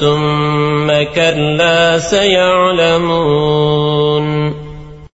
ثم كلا سيعلمون